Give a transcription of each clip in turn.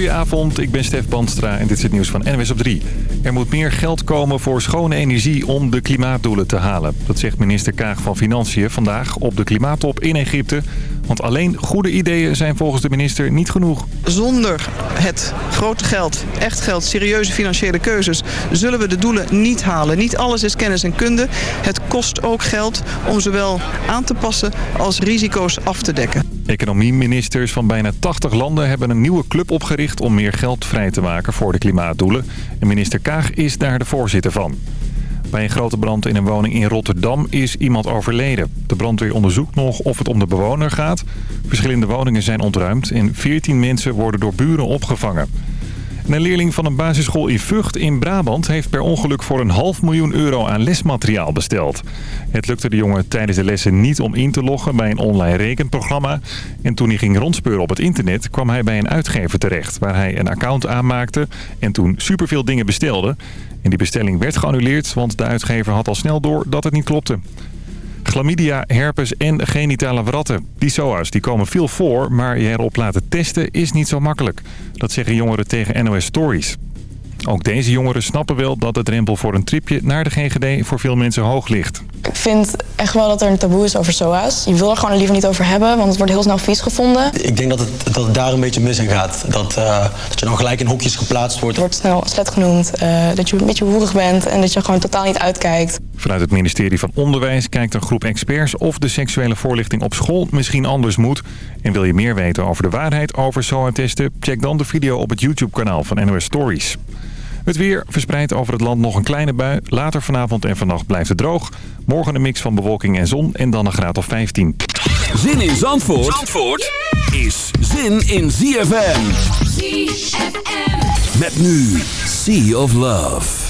Goedenavond, ik ben Stef Bandstra en dit is het nieuws van NWS op 3. Er moet meer geld komen voor schone energie om de klimaatdoelen te halen. Dat zegt minister Kaag van Financiën vandaag op de klimaattop in Egypte. Want alleen goede ideeën zijn volgens de minister niet genoeg. Zonder het grote geld, echt geld, serieuze financiële keuzes... zullen we de doelen niet halen. Niet alles is kennis en kunde. Het kost ook geld om zowel aan te passen als risico's af te dekken. Economieministers van bijna 80 landen hebben een nieuwe club opgericht... om meer geld vrij te maken voor de klimaatdoelen. En minister Kaag is daar de voorzitter van. Bij een grote brand in een woning in Rotterdam is iemand overleden. De brandweer onderzoekt nog of het om de bewoner gaat. Verschillende woningen zijn ontruimd en 14 mensen worden door buren opgevangen. Een leerling van een basisschool in Vught in Brabant heeft per ongeluk voor een half miljoen euro aan lesmateriaal besteld. Het lukte de jongen tijdens de lessen niet om in te loggen bij een online rekenprogramma. En toen hij ging rondspeuren op het internet kwam hij bij een uitgever terecht waar hij een account aanmaakte en toen superveel dingen bestelde. En die bestelling werd geannuleerd, want de uitgever had al snel door dat het niet klopte. Chlamydia, herpes en genitale wratten. Die SOA's die komen veel voor, maar je erop laten testen is niet zo makkelijk. Dat zeggen jongeren tegen NOS Stories. Ook deze jongeren snappen wel dat de drempel voor een tripje naar de GGD voor veel mensen hoog ligt. Ik vind echt wel dat er een taboe is over SOA's. Je wil er gewoon liever niet over hebben, want het wordt heel snel vies gevonden. Ik denk dat het, dat het daar een beetje mis in gaat. Dat, uh, dat je dan gelijk in hokjes geplaatst wordt. Het wordt snel slet genoemd, uh, dat je een beetje hoerig bent en dat je gewoon totaal niet uitkijkt. Vanuit het ministerie van Onderwijs kijkt een groep experts of de seksuele voorlichting op school misschien anders moet. En wil je meer weten over de waarheid over SOA-testen? Check dan de video op het YouTube-kanaal van NOS Stories. Het weer verspreidt over het land nog een kleine bui. Later vanavond en vannacht blijft het droog. Morgen een mix van bewolking en zon en dan een graad of 15. Zin in Zandvoort, Zandvoort is zin in ZFM. ZFM. Met nu Sea of Love.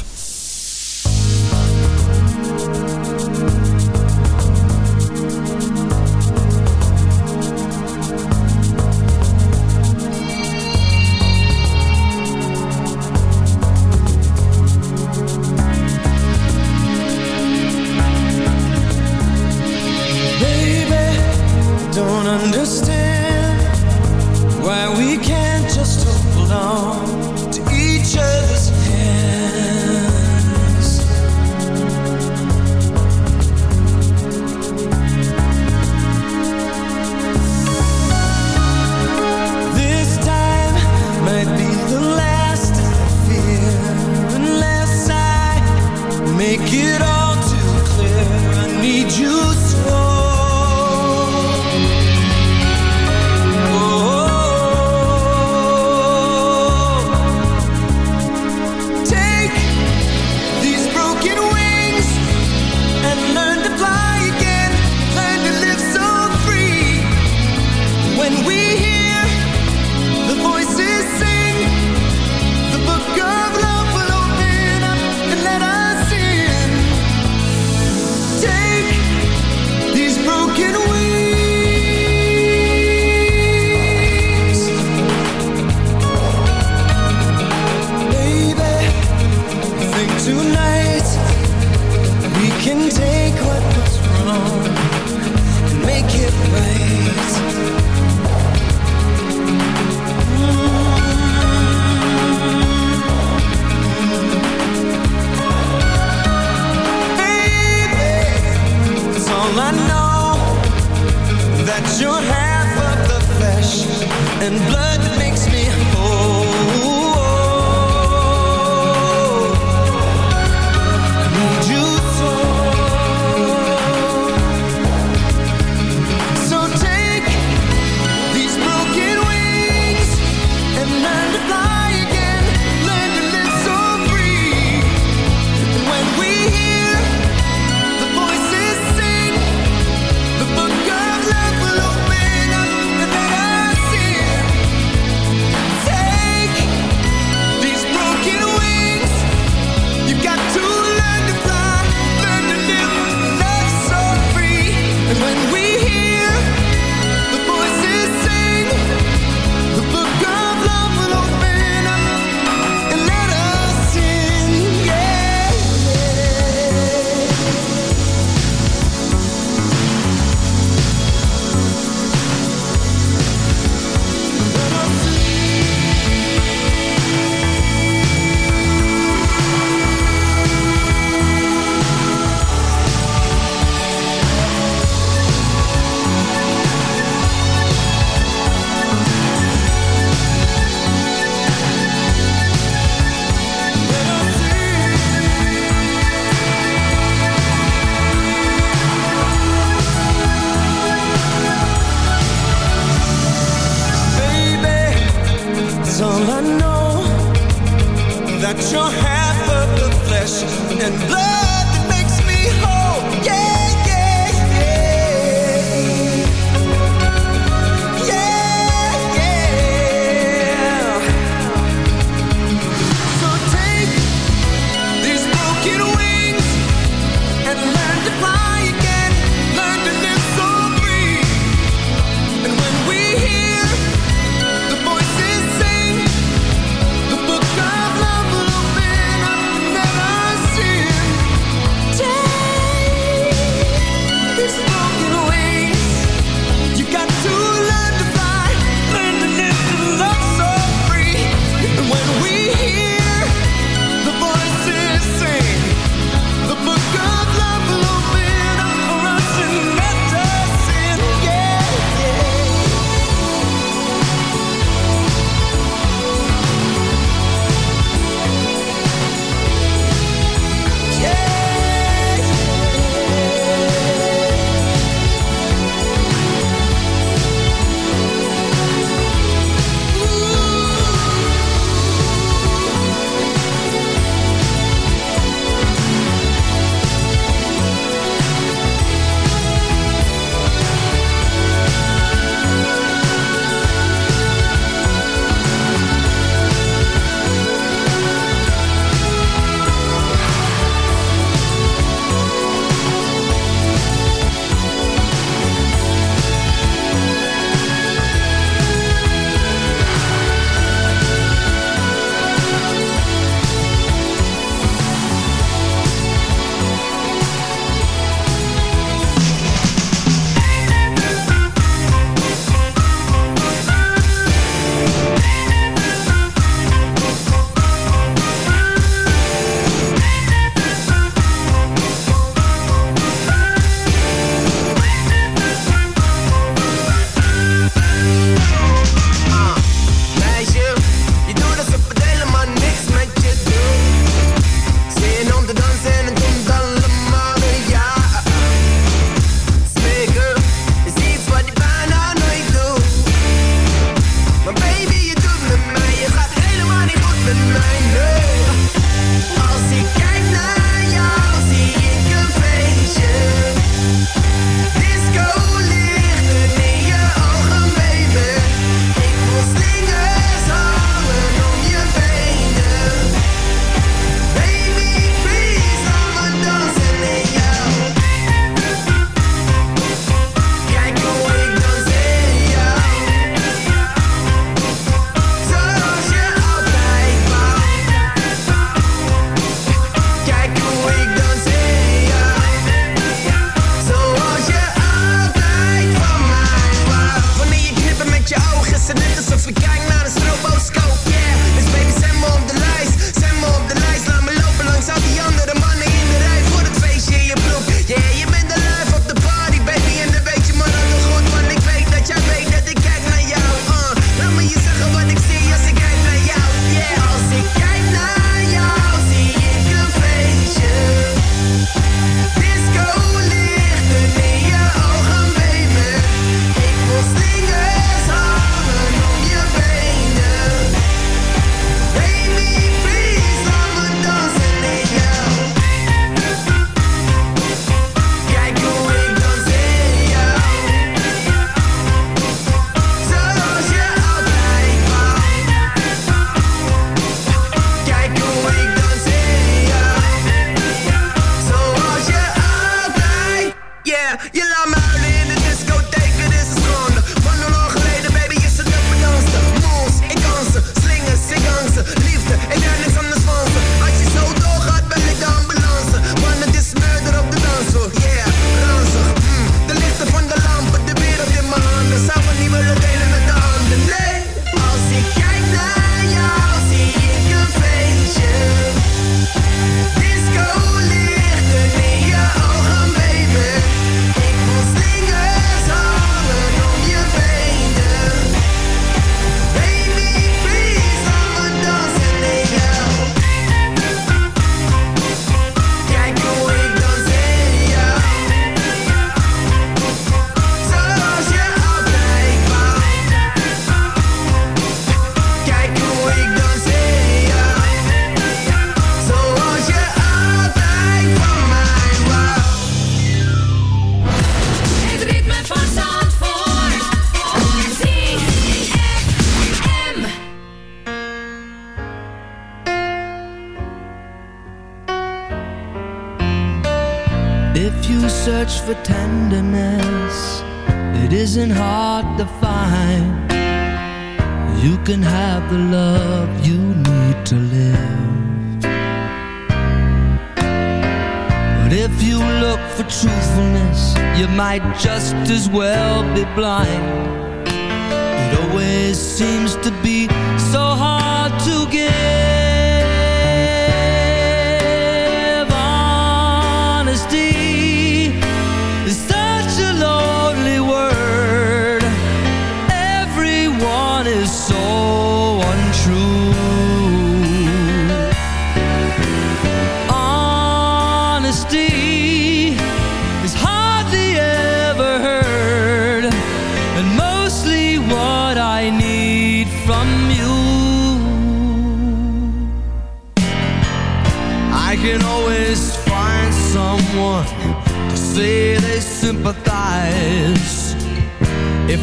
Blind. It always seems to be so hard to give.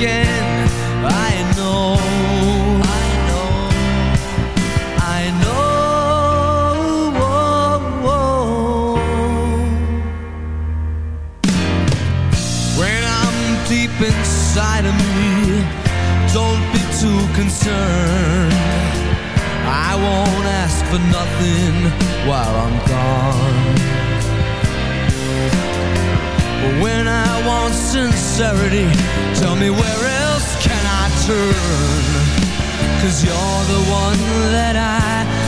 I know I know I know. When I'm deep inside of me Don't be too concerned. I won't ask for nothing while I'm gone. When I want sincerity Tell me where else can I turn? Cause you're the one that I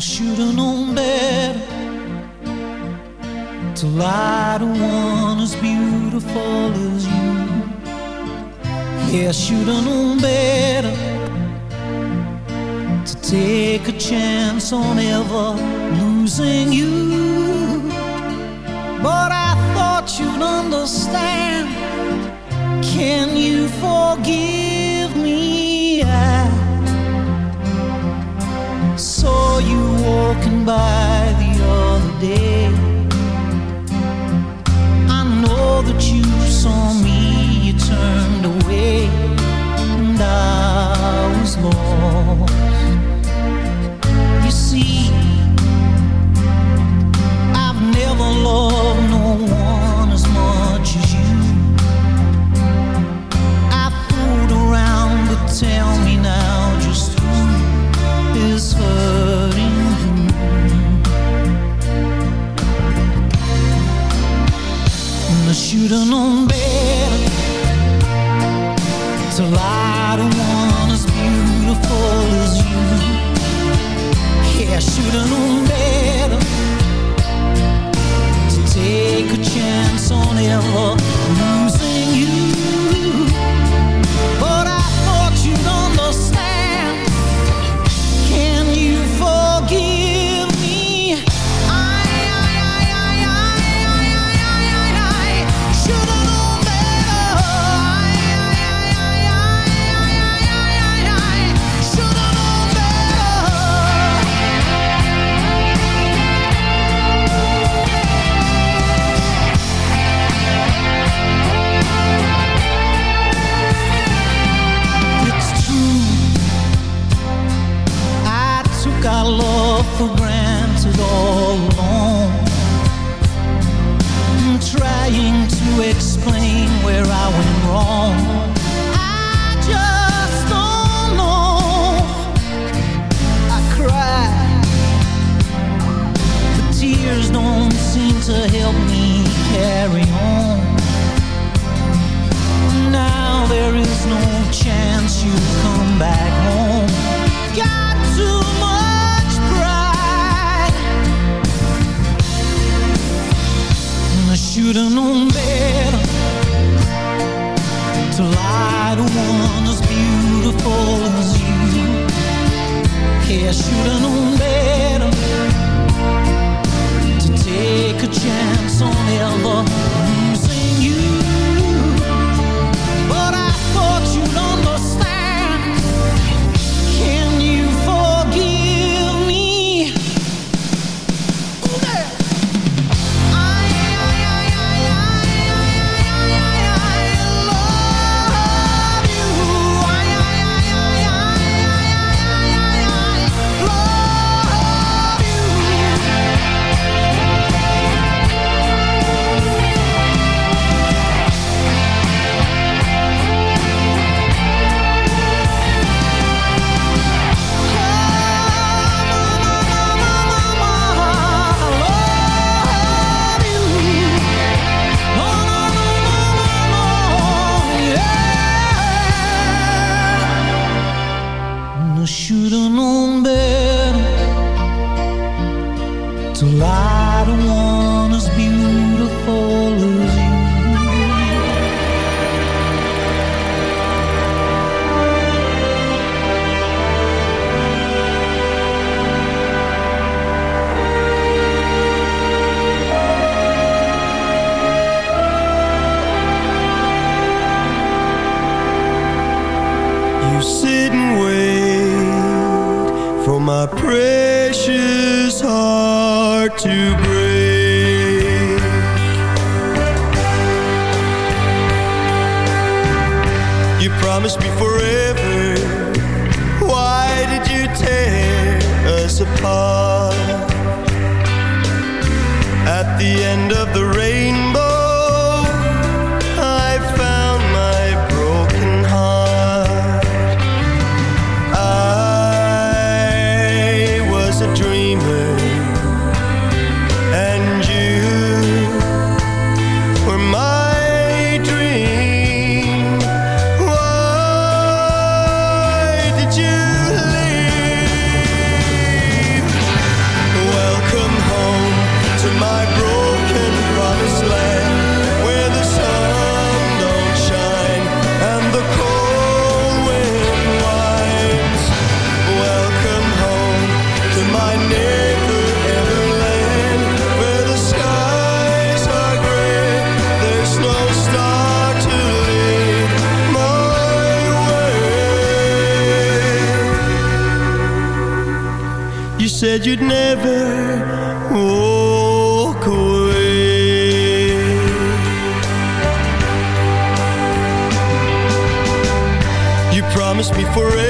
I should've known better to lie to one as beautiful as you. Yeah, I should've known better to take a chance on ever losing you. But I thought you'd understand. Can you forgive me? By the other day. Forever,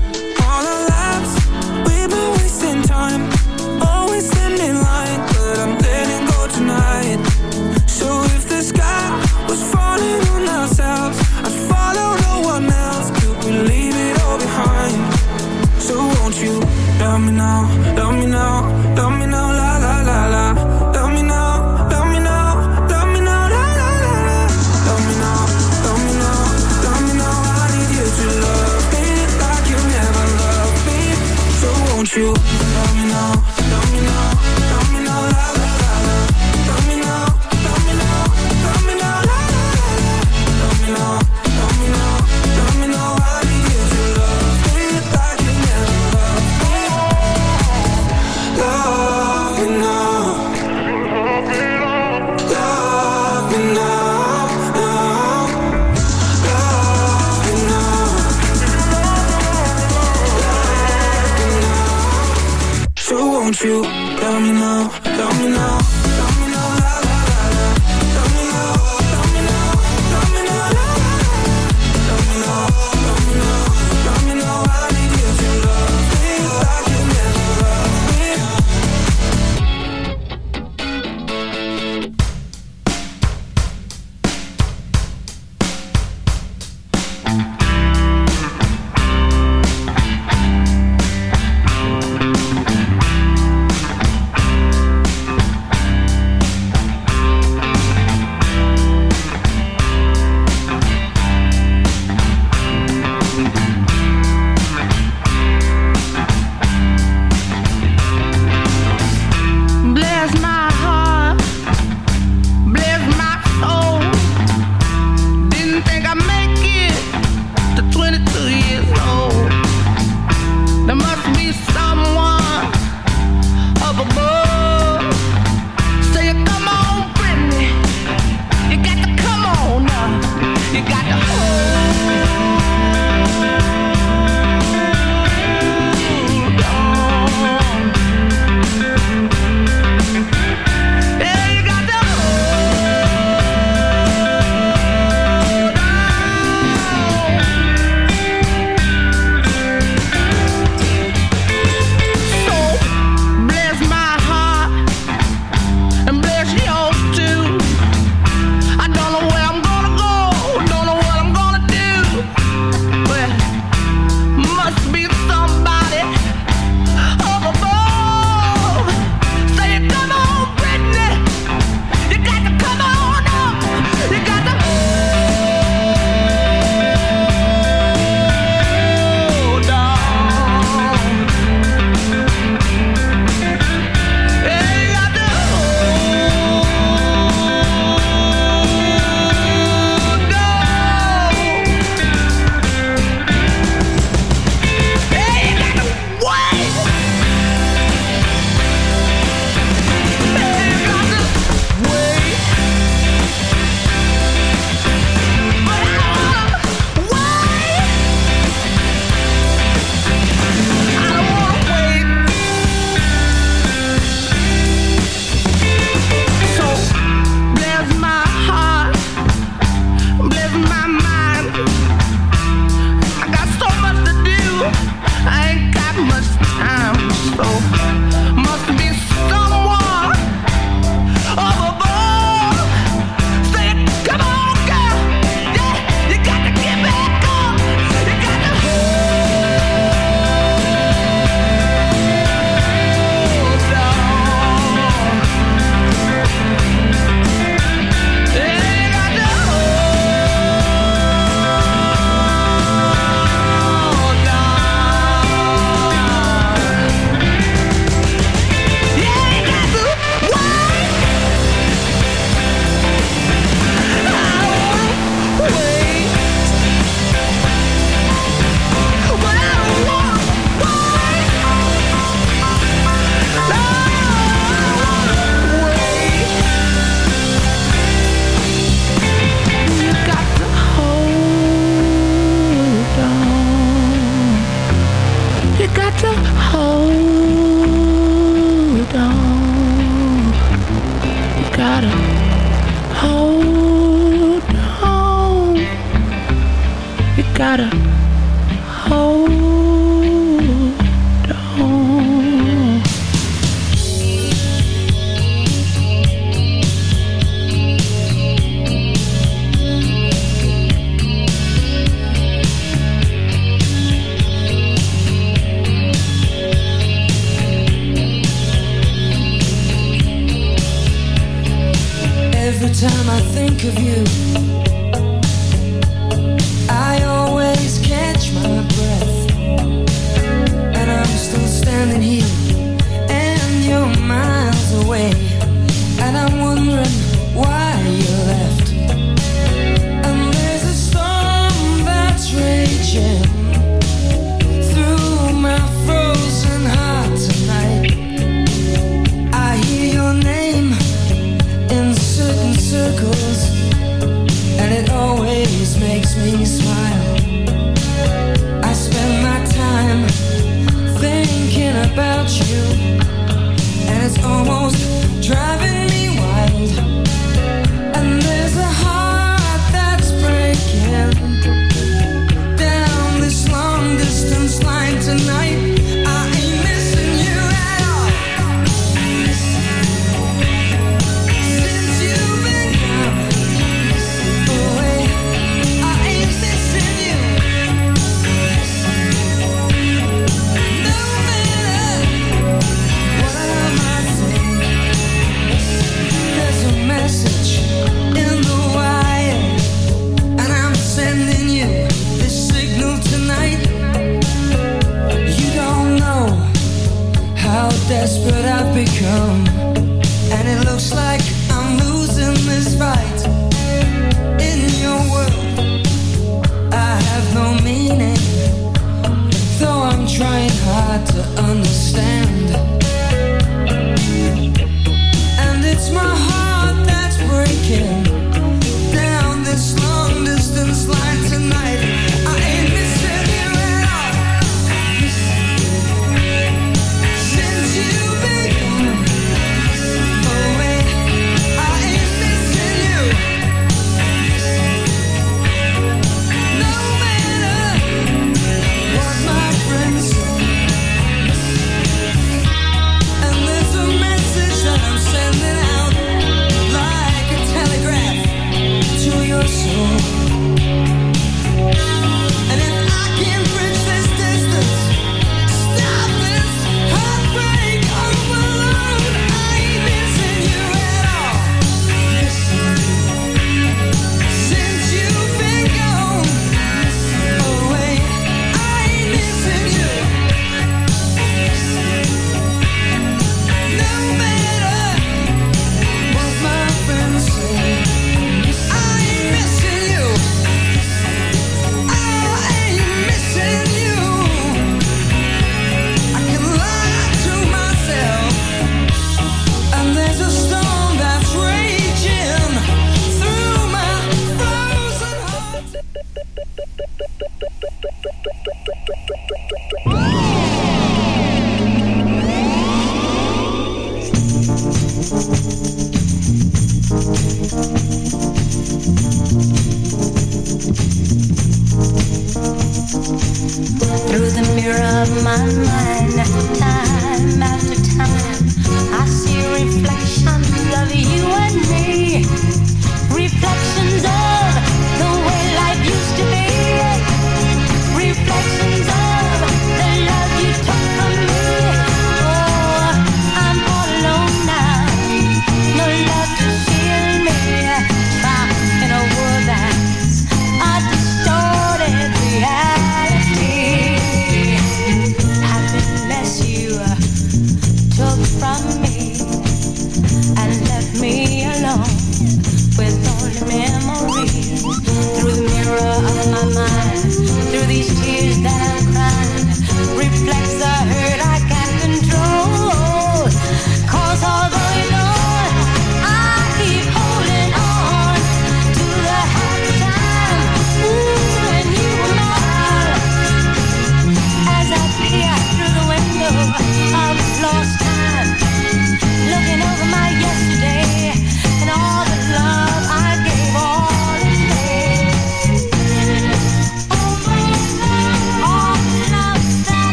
Love me now, love me now. Of you,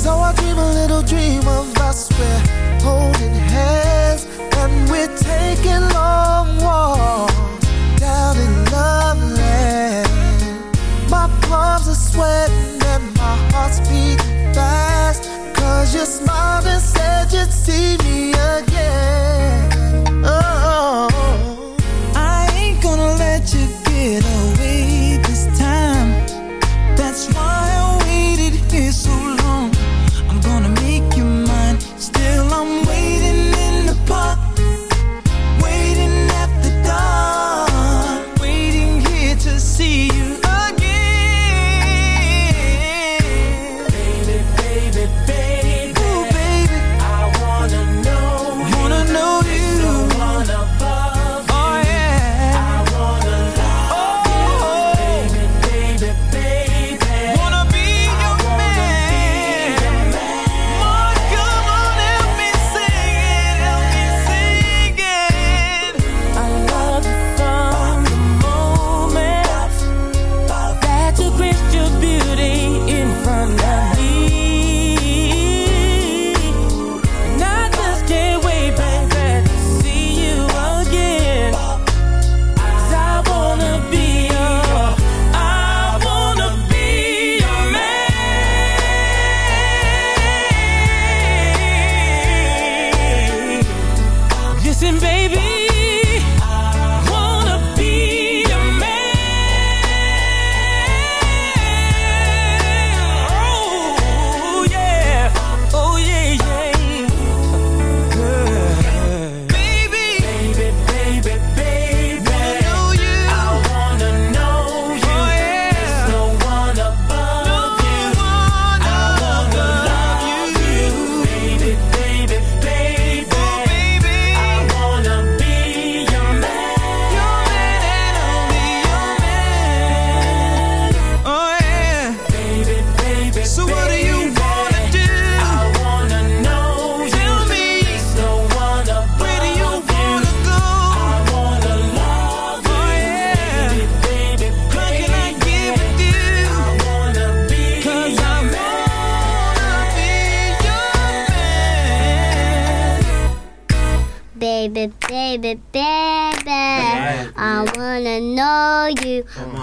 So I dream a little dream of us. We're holding hands and we're taking long walks down in Loveland. My palms are sweating and my heart's beating fast. Cause you smiled and said you'd see me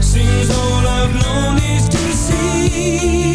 Seems all I've known is to see.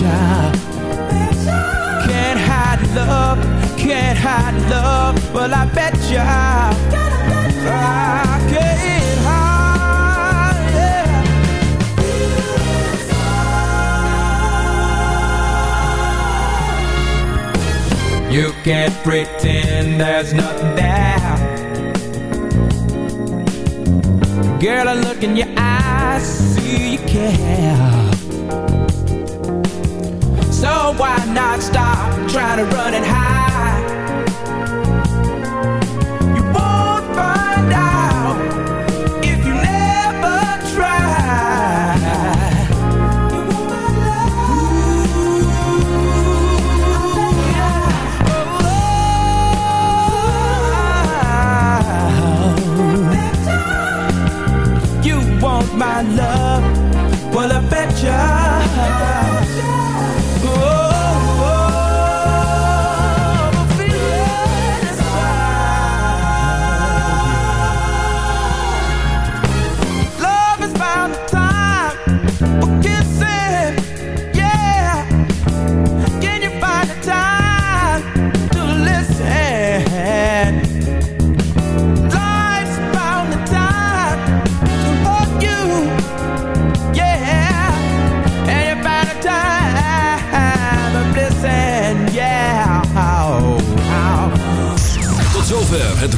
child. Can't hide love, can't hide love, Well, I bet ya I can't hide. Yeah. You can't pretend there's nothing there. Girl, I look in your eyes, see you care why not stop? Trying to run and hide.